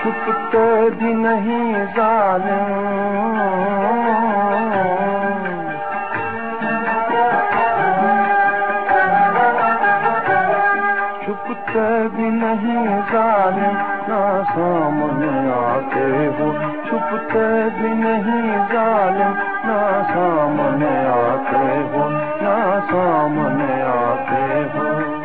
छुपते भी नहीं जालिम छुपते भी नहीं जालिम ना सामने आते हो। छुपते भी नहीं जालिम ना